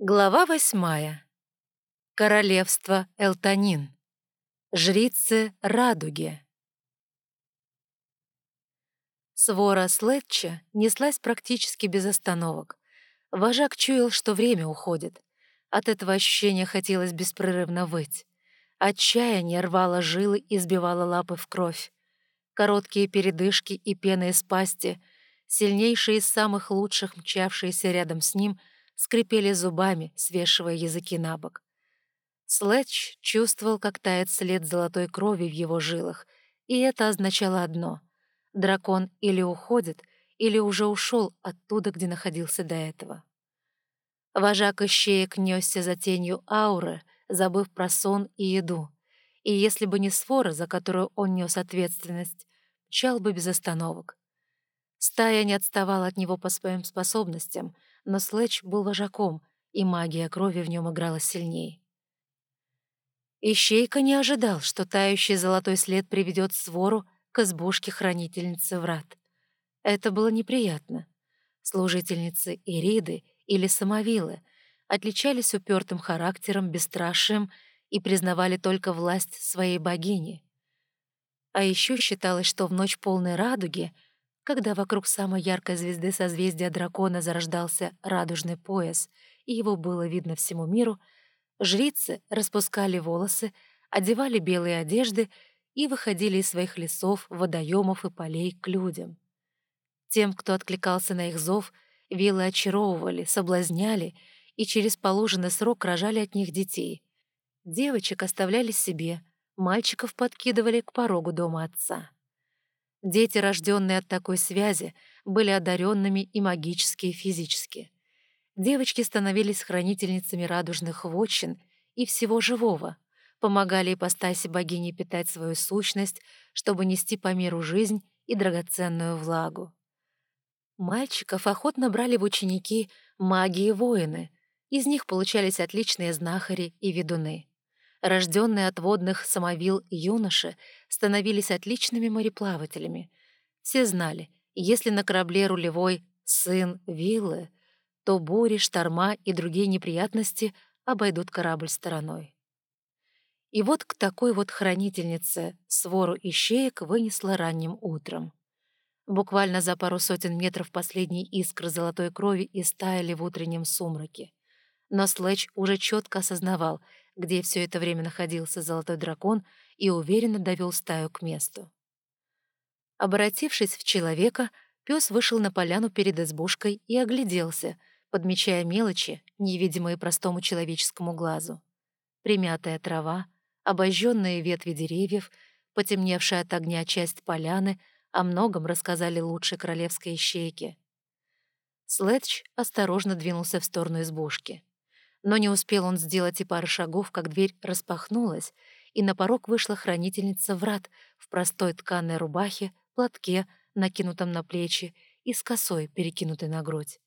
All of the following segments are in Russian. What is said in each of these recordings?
Глава восьмая. Королевство Элтанин. Жрицы Радуги. Свора Слетча неслась практически без остановок. Вожак чуял, что время уходит. От этого ощущения хотелось беспрерывно выть. Отчаяние рвало жилы и сбивало лапы в кровь. Короткие передышки и пена из пасти, сильнейшие из самых лучших, мчавшиеся рядом с ним — скрипели зубами, свешивая языки на бок. Слэдж чувствовал, как тает след золотой крови в его жилах, и это означало одно — дракон или уходит, или уже ушел оттуда, где находился до этого. Вожак ищеек несся за тенью ауры, забыв про сон и еду. И если бы не свора, за которую он нес ответственность, мчал бы без остановок. Стая не отставала от него по своим способностям — но Слэч был вожаком, и магия крови в нем играла сильней. Ищейка не ожидал, что тающий золотой след приведет свору к избушке хранительницы врат. Это было неприятно. Служительницы Ириды или Самовилы отличались упертым характером, бесстрашием и признавали только власть своей богини. А еще считалось, что в ночь полной радуги — когда вокруг самой яркой звезды созвездия дракона зарождался радужный пояс, и его было видно всему миру, жрицы распускали волосы, одевали белые одежды и выходили из своих лесов, водоемов и полей к людям. Тем, кто откликался на их зов, вилы очаровывали, соблазняли и через положенный срок рожали от них детей. Девочек оставляли себе, мальчиков подкидывали к порогу дома отца. Дети, рожденные от такой связи, были одаренными и магически, и физически. Девочки становились хранительницами радужных вотчин и всего живого, помогали ипостаси богини питать свою сущность, чтобы нести по миру жизнь и драгоценную влагу. Мальчиков охотно брали в ученики маги и воины, из них получались отличные знахари и ведуны рожденные от водных самовил юноши, становились отличными мореплавателями. Все знали, если на корабле рулевой сын виллы, то бури, шторма и другие неприятности обойдут корабль стороной. И вот к такой вот хранительнице свору ищеек вынесла ранним утром. Буквально за пару сотен метров последние искры золотой крови истаяли в утреннем сумраке. Но Слэч уже четко осознавал — где все это время находился золотой дракон, и уверенно довел стаю к месту. Обратившись в человека, пес вышел на поляну перед избушкой и огляделся, подмечая мелочи, невидимые простому человеческому глазу. Примятая трава, обожженные ветви деревьев, потемневшая от огня часть поляны о многом рассказали лучше королевской ищейки. Слэдж осторожно двинулся в сторону избушки. Но не успел он сделать и пары шагов, как дверь распахнулась, и на порог вышла хранительница врат в простой тканой рубахе, платке, накинутом на плечи, и с косой, перекинутой на грудь.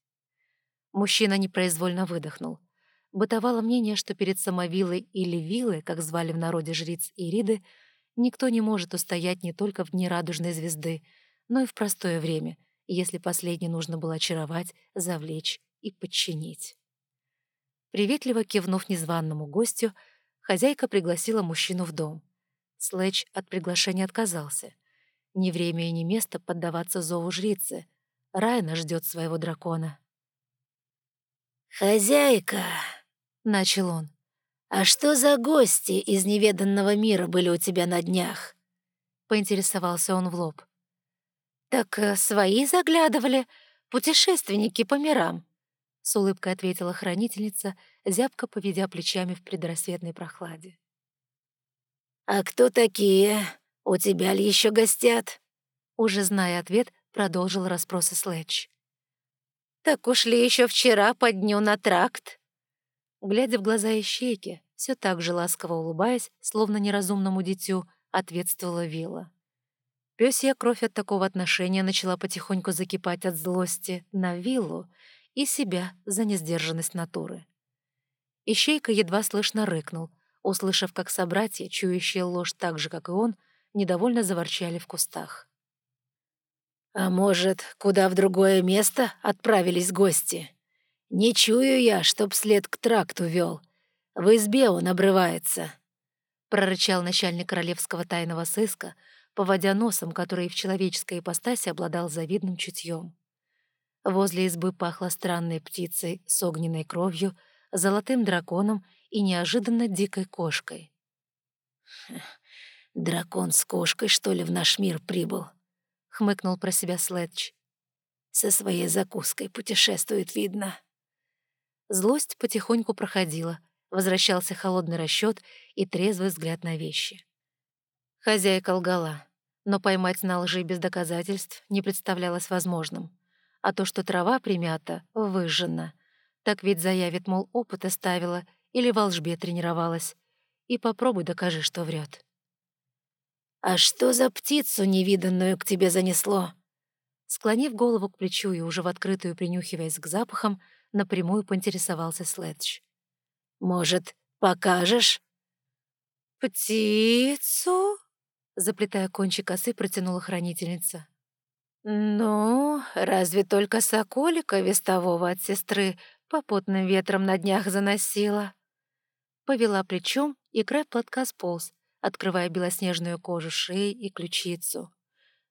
Мужчина непроизвольно выдохнул. Бытовало мнение, что перед Самовилой или Вилой, как звали в народе жриц Ириды, никто не может устоять не только в дни радужной звезды, но и в простое время, если последнее нужно было очаровать, завлечь и подчинить. Приветливо кивнув незваному гостю, хозяйка пригласила мужчину в дом. Слэч от приглашения отказался. Ни время и ни место поддаваться зову жрицы. Райна ждет своего дракона. «Хозяйка!» — начал он. «А что за гости из неведанного мира были у тебя на днях?» — поинтересовался он в лоб. «Так э, свои заглядывали, путешественники по мирам», — с улыбкой ответила хранительница, зябко поведя плечами в предрассветной прохладе. «А кто такие? У тебя ли еще гостят?» Уже зная ответ, продолжил расспросы Слэдж. «Так ушли еще вчера по дню на тракт». Глядя в глаза ищейки, все так же ласково улыбаясь, словно неразумному дитю, ответствовала Вилла. Пёсья кровь от такого отношения начала потихоньку закипать от злости на Виллу и себя за несдержанность натуры. Ищейка едва слышно рыкнул, услышав, как собратья, чующие ложь так же, как и он, недовольно заворчали в кустах. «А может, куда в другое место отправились гости? Не чую я, чтоб след к тракту вел. В избе он обрывается», — прорычал начальник королевского тайного сыска, поводя носом, который в человеческой ипостаси обладал завидным чутьем. Возле избы пахло странной птицей с огненной кровью, золотым драконом и неожиданно дикой кошкой. «Дракон с кошкой, что ли, в наш мир прибыл?» — хмыкнул про себя Слэдж. «Со своей закуской путешествует, видно». Злость потихоньку проходила, возвращался холодный расчет и трезвый взгляд на вещи. Хозяйка лгала, но поймать на лжи без доказательств не представлялось возможным. А то, что трава примята, выжжена. Так ведь заявит, мол, опыт оставила или волжбе тренировалась. И попробуй докажи, что врет. «А что за птицу невиданную к тебе занесло?» Склонив голову к плечу и уже в открытую принюхиваясь к запахам, напрямую поинтересовался Следж. «Может, покажешь?» «Птицу?» — заплетая кончик косы, протянула хранительница. «Ну, разве только соколика вестового от сестры попутным ветром на днях заносила?» Повела плечом, и край платка сполз, открывая белоснежную кожу шеи и ключицу.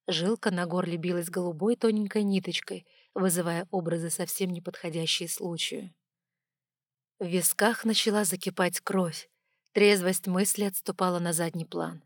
Жилка на горле билась голубой тоненькой ниточкой, вызывая образы совсем неподходящие случаю. В висках начала закипать кровь. Трезвость мысли отступала на задний план.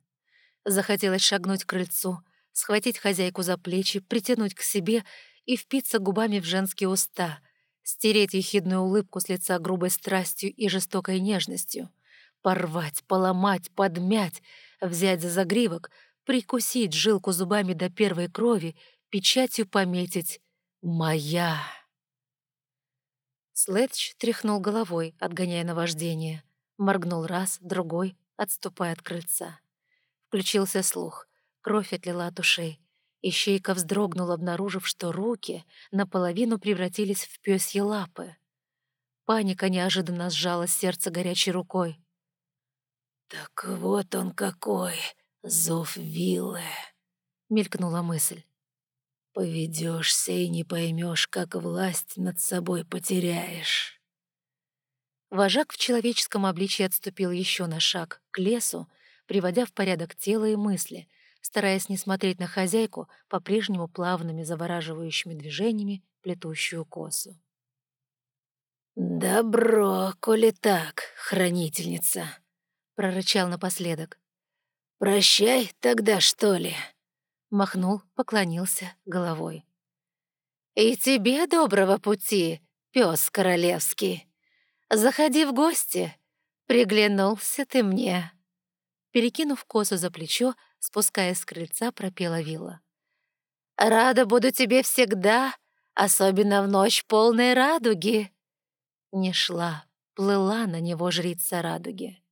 Захотелось шагнуть к крыльцу, схватить хозяйку за плечи, притянуть к себе и впиться губами в женские уста, стереть ехидную улыбку с лица грубой страстью и жестокой нежностью — Порвать, поломать, подмять, взять за загривок, прикусить жилку зубами до первой крови, печатью пометить «Моя». Слэдж тряхнул головой, отгоняя наваждение. Моргнул раз, другой, отступая от крыльца. Включился слух. Кровь отлила от ушей. Ищейка вздрогнул, обнаружив, что руки наполовину превратились в пёсьи лапы. Паника неожиданно сжала сердце горячей рукой. «Так вот он какой, зов виллы!» — мелькнула мысль. «Поведешься и не поймешь, как власть над собой потеряешь». Вожак в человеческом обличье отступил еще на шаг к лесу, приводя в порядок тело и мысли, стараясь не смотреть на хозяйку, по-прежнему плавными завораживающими движениями, плетущую косу. «Добро, коли так, хранительница!» — прорычал напоследок. «Прощай тогда, что ли?» Махнул, поклонился головой. «И тебе доброго пути, пес королевский. Заходи в гости, приглянулся ты мне». Перекинув косу за плечо, спускаясь с крыльца, пропела вилла. «Рада буду тебе всегда, особенно в ночь полной радуги». Не шла, плыла на него жрица радуги.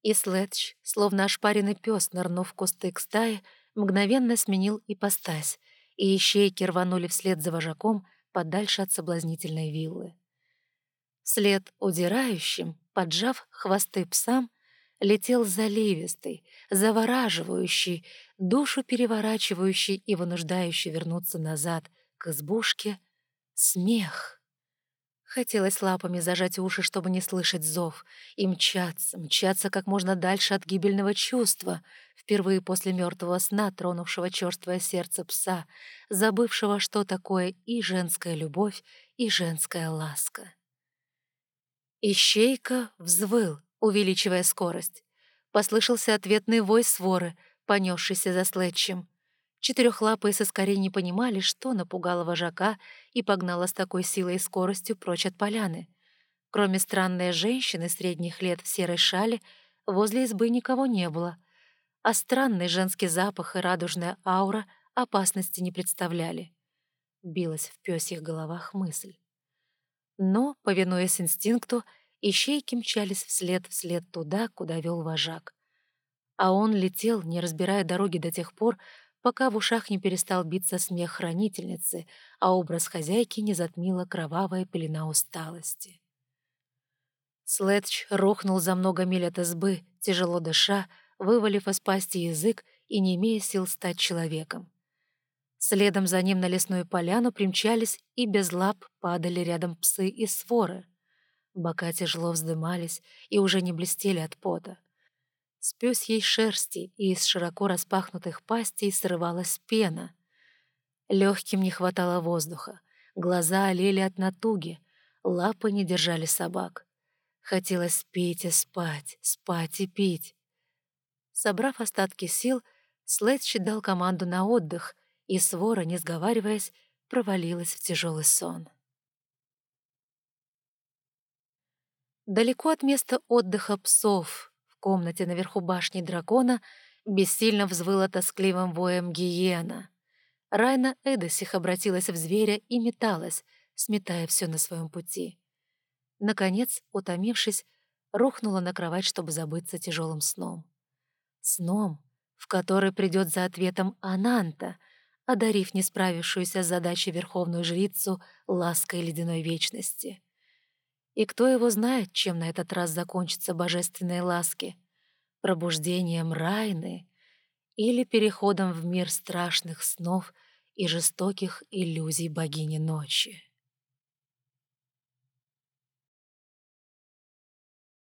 И Следж, словно ошпаренный пес, нырнув в кусты к стае, мгновенно сменил ипостась, и ищейки рванули вслед за вожаком подальше от соблазнительной виллы. Вслед удирающим, поджав хвосты псам, летел заливистый, завораживающий, душу переворачивающий и вынуждающий вернуться назад к избушке смех. Хотелось лапами зажать уши, чтобы не слышать зов, и мчаться, мчаться как можно дальше от гибельного чувства, впервые после мертвого сна, тронувшего черствое сердце пса, забывшего, что такое и женская любовь, и женская ласка. Ищейка взвыл, увеличивая скорость. Послышался ответный вой своры, понесшийся за слетчем. Четырехлапые соскорей не понимали, что напугало вожака и погнало с такой силой и скоростью прочь от поляны. Кроме странной женщины средних лет в серой шале, возле избы никого не было, а странный женский запах и радужная аура опасности не представляли. Билась в пёсьих головах мысль. Но, повинуясь инстинкту, ищейки мчались вслед вслед туда, куда вел вожак. А он летел, не разбирая дороги до тех пор, пока в ушах не перестал биться смех хранительницы, а образ хозяйки не затмила кровавая пелена усталости. Слэдж рухнул за много миль от избы, тяжело дыша, вывалив из пасти язык и не имея сил стать человеком. Следом за ним на лесную поляну примчались и без лап падали рядом псы и своры. Бока тяжело вздымались и уже не блестели от пота. С пёсьей шерсти и из широко распахнутых пастей срывалась пена. Легким не хватало воздуха, глаза олели от натуги, лапы не держали собак. Хотелось пить и спать, спать и пить. Собрав остатки сил, Слэдч дал команду на отдых, и свора, не сговариваясь, провалилась в тяжелый сон. Далеко от места отдыха псов, в комнате наверху башни дракона, бессильно взвыла тоскливым воем гиена. Райна Эдосих обратилась в зверя и металась, сметая все на своем пути. Наконец, утомившись, рухнула на кровать, чтобы забыться тяжелым сном. Сном, в который придет за ответом Ананта, одарив не справившуюся с задачей верховную жрицу лаской ледяной вечности. И кто его знает, чем на этот раз закончатся божественные ласки? Пробуждением Райны или переходом в мир страшных снов и жестоких иллюзий богини ночи?